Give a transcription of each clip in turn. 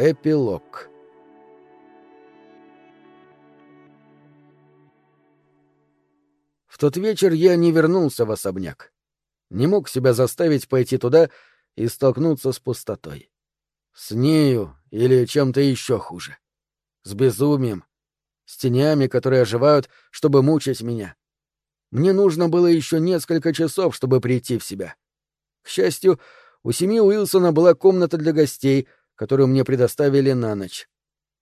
Эпилог В тот вечер я не вернулся в особняк. Не мог себя заставить пойти туда и столкнуться с пустотой. С нею или чем-то еще хуже. С безумием, с тенями, которые оживают, чтобы мучить меня. Мне нужно было еще несколько часов, чтобы прийти в себя. К счастью, у семьи Уилсона была комната для гостей, которую мне предоставили на ночь.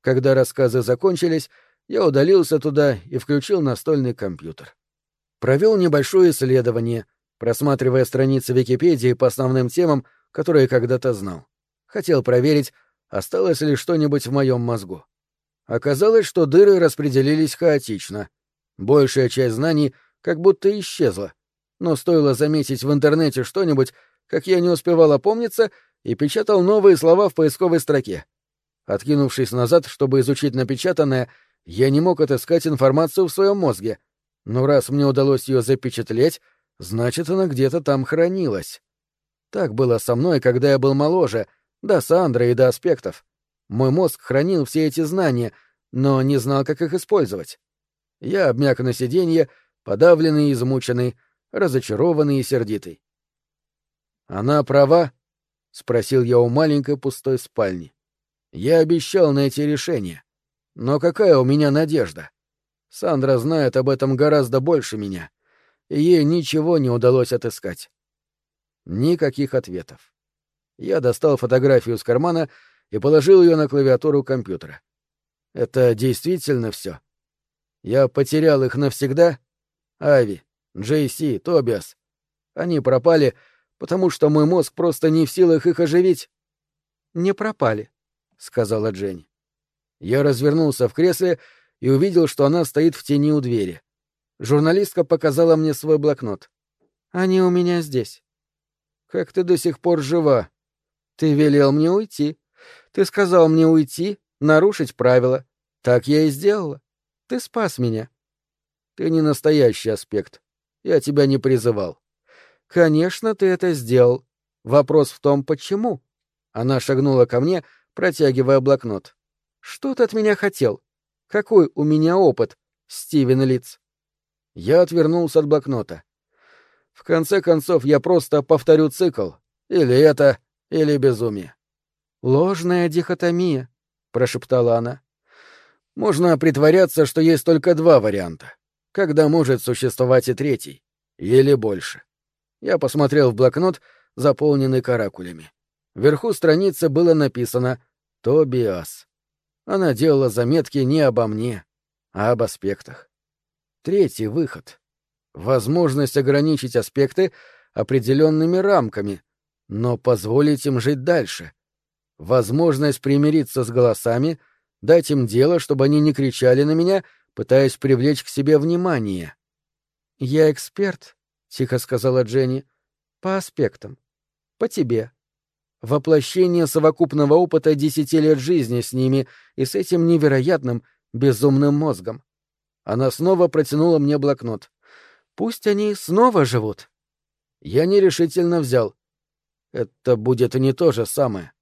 Когда рассказы закончились, я удалился туда и включил настольный компьютер. Провел небольшое исследование, просматривая страницы Википедии по основным темам, которые когда-то знал. Хотел проверить, осталось ли что-нибудь в моем мозгу. Оказалось, что дыры распределились хаотично. Большая часть знаний как будто исчезла. Но стоило заметить в интернете что-нибудь, как я не успевал опомниться и печатал новые слова в поисковой строке. Откинувшись назад, чтобы изучить напечатанное, я не мог отыскать информацию в своем мозге. Но раз мне удалось ее запечатлеть, значит, она где-то там хранилась. Так было со мной, когда я был моложе, до Сандры и до аспектов. Мой мозг хранил все эти знания, но не знал, как их использовать. Я обмяк на сиденье, подавленный и измученный, разочарованный и сердитый. «Она права?» — спросил я у маленькой пустой спальни. «Я обещал найти решение. Но какая у меня надежда? Сандра знает об этом гораздо больше меня, и ей ничего не удалось отыскать». Никаких ответов. Я достал фотографию из кармана и положил ее на клавиатуру компьютера. Это действительно все. Я потерял их навсегда? Ави, Джейси, Тобиас. Они пропали, потому что мой мозг просто не в силах их оживить. Не пропали, сказала Дженни. Я развернулся в кресле и увидел, что она стоит в тени у двери. Журналистка показала мне свой блокнот. Они у меня здесь. Как ты до сих пор жива? Ты велел мне уйти. Ты сказал мне уйти, нарушить правила. Так я и сделала. Ты спас меня. Ты не настоящий аспект. Я тебя не призывал. Конечно, ты это сделал. Вопрос в том, почему. Она шагнула ко мне, протягивая блокнот. Что ты от меня хотел? Какой у меня опыт, Стивен Литц? Я отвернулся от блокнота. В конце концов, я просто повторю цикл. Или это, или безумие. Ложная дихотомия, прошептала она. Можно притворяться, что есть только два варианта. Когда может существовать и третий, или больше. Я посмотрел в блокнот, заполненный каракулями. Вверху страницы было написано «Тобиас». Она делала заметки не обо мне, а об аспектах. Третий выход. Возможность ограничить аспекты определенными рамками, но позволить им жить дальше. Возможность примириться с голосами, дать им дело, чтобы они не кричали на меня, пытаясь привлечь к себе внимание. «Я эксперт», — тихо сказала Дженни, — «по аспектам. По тебе. Воплощение совокупного опыта десяти лет жизни с ними и с этим невероятным, безумным мозгом. Она снова протянула мне блокнот. Пусть они снова живут. Я нерешительно взял. Это будет не то же самое.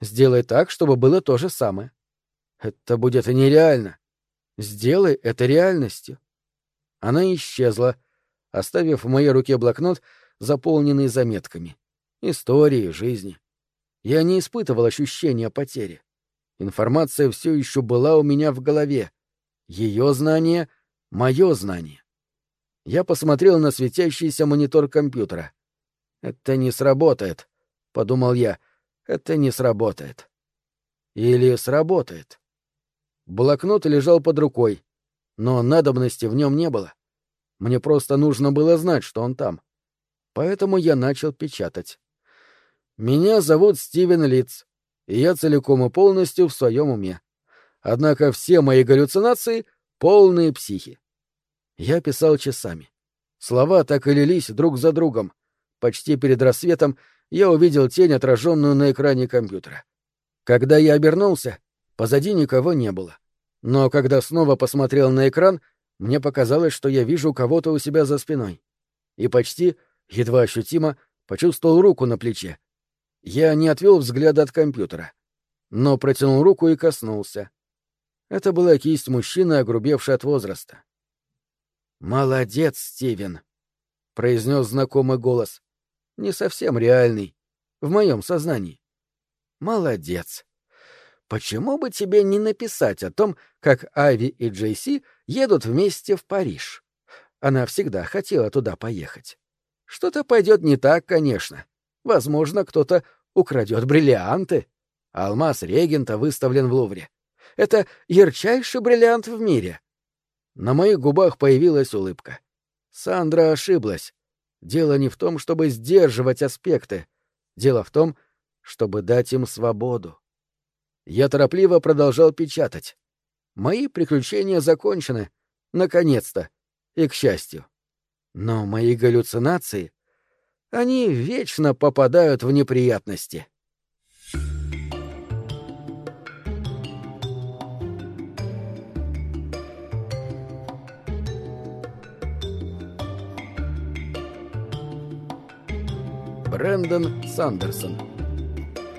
Сделай так, чтобы было то же самое. Это будет нереально. Сделай это реальностью. Она исчезла, оставив в моей руке блокнот, заполненный заметками. Истории, жизни. Я не испытывал ощущения потери. Информация все еще была у меня в голове. Ее знание — мое знание. Я посмотрел на светящийся монитор компьютера. «Это не сработает», — подумал я. «Это не сработает». Или сработает. Блокнот лежал под рукой, но надобности в нем не было. Мне просто нужно было знать, что он там. Поэтому я начал печатать. Меня зовут Стивен Литц, и я целиком и полностью в своем уме. Однако все мои галлюцинации — полные психи. Я писал часами. Слова так и лились друг за другом. Почти перед рассветом я увидел тень, отраженную на экране компьютера. Когда я обернулся, позади никого не было. Но когда снова посмотрел на экран — мне показалось, что я вижу кого-то у себя за спиной. И почти, едва ощутимо, почувствовал руку на плече. Я не отвел взгляда от компьютера. но протянул руку и коснулся. Это была кисть мужчины, огрубевшей от возраста. «Молодец, Стивен», — произнес знакомый голос. Не совсем реальный, в моем сознании. «Молодец. Почему бы тебе не написать о том, как Ави и Джейси едут вместе в Париж? Она всегда хотела туда поехать. Что-то пойдет не так, конечно. Возможно, кто-то украдет бриллианты. Алмаз регента выставлен в Лувре. Это ярчайший бриллиант в мире. На моих губах появилась улыбка. Сандра ошиблась. Дело не в том, чтобы сдерживать аспекты. Дело в том, чтобы дать им свободу. Я торопливо продолжал печатать. Мои приключения закончены. Наконец-то. И к счастью. Но мои галлюцинации, они вечно попадают в неприятности. Брэндон Сандерсон.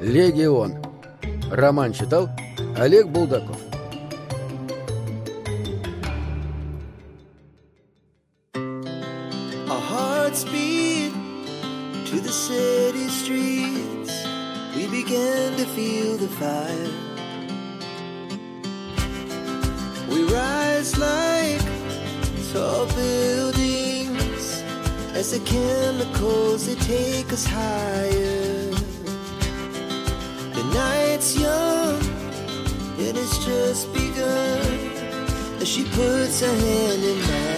Легион. Роман читал Олег Булдаков. Beat to the city streets. We began to feel the fire. We rise like tall buildings as the chemicals they take us higher. The night's young and it's just begun as she puts her hand in mine.